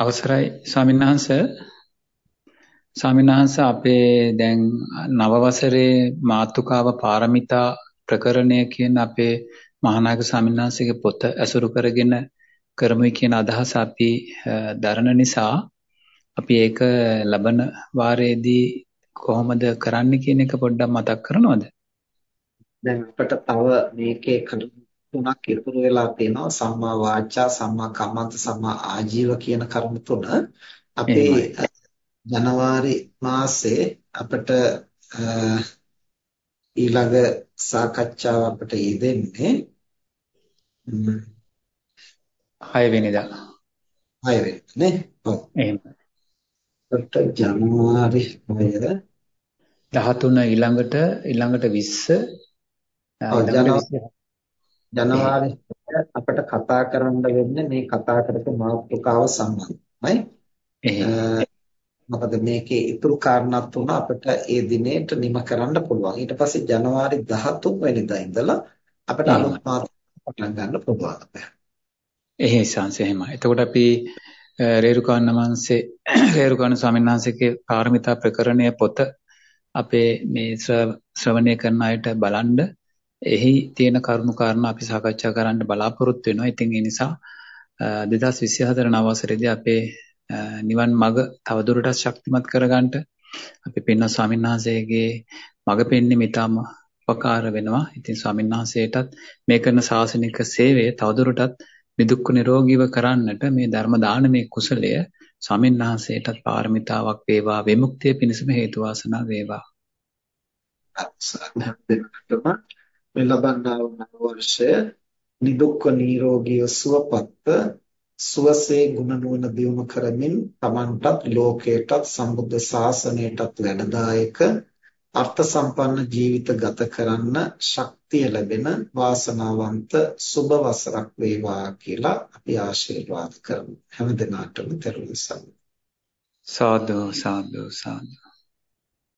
අවසරයි ස්වාමින්වහන්ස ස්වාමින්වහන්ස අපේ දැන් නව වසරේ මාතුකාව පාරමිතා ප්‍රකරණය කියන අපේ මහානායක ස්වාමින්වහන්සේගේ පොත ඇසුරු කරගෙන කරමුයි කියන අදහස අපි දරන නිසා අපි ඒක ලබන වාරයේදී කොහොමද කරන්න කියන එක පොඩ්ඩක් මතක් කරනවද? දැන් අපිට තව මේකේ තුනක් ඉතුරු වෙලා තියෙනවා. සම්මා වාචා සම්මා කම්මන්ත සම්මා ආජීව කියන කරුණු තුන. අපේ ජනවාරි මාසේ අපිට ඊළඟ සාකච්ඡාව අපිට යෙදෙන්නේ 6 වෙනිදා. 6 වෙනිදා නේ? ඔව්. එහෙමයි. අපිට ජනවාරි 6 13 ඊළඟට ඊළඟට 20 ඊළඟට ජනවාරි අපිට කතා කරන්න වෙන්නේ මේ කතා කරපු මාතෘකාව සම්බන්ධයි. මොකද මේකේ ඉතුරු කාරණා තුන අපිට ඒ දිනේට නිම කරන්න පුළුවන්. ඊට පස්සේ ජනවාරි 13 වෙනිදා ඉඳලා අපිට අලුත් මාතෘකාවක් පටන් ගන්න පුළුවන්. එහෙයි සංසය එහෙමයි. එතකොට අපි රේරුකාණ වංශේ රේරුකාණ ස්වාමීන් වහන්සේගේ පාරමිතා ප්‍රකරණය පොත අපේ මේ ශ්‍රවණය කරන අයට බලන්න එහි තියෙන කරුණු කාරණා අපි සාකච්ඡා කරන්න බලාපොරොත්තු වෙනවා. ඉතින් ඒ නිසා 2024 නව වසරේදී අපේ නිවන් මඟ තවදුරටත් ශක්තිමත් කරගන්න අපි පින්න ස්වාමීන් වහන්සේගේ මඟ පෙන්වීම ඉතාම උපකාර වෙනවා. ඉතින් ස්වාමීන් වහන්සේටත් මේ කරන ශාසනික සේවය තවදුරටත් නිදුක්ක නිරෝගීව කරන්නට මේ ධර්ම දානමේ කුසලය ස්වාමීන් වහන්සේටත් පාරමිතාවක් වේවා විමුක්තිය පිණිසම හේතු වාසනා වේවා. මේ ලබන්නා වූ නව වර්ෂය නිදුක්ව නිරෝගීව සුවපත්ව සුවසේ ගුණ නුවණ දියුණු කරමින් Tamanටත් ලෝකයටත් සම්බුද්ධ ශාසනයටත් වැඩදායක අර්ථ සම්පන්න ජීවිත ගත කරන්න ශක්තිය ලැබෙන වාසනාවන්ත සුබ වසරක් වේවා කියලා අපි ආශිර්වාද කරමු. හැම දිනාටම තෙරුවන් සරණයි. සාදු සාදු සාදු.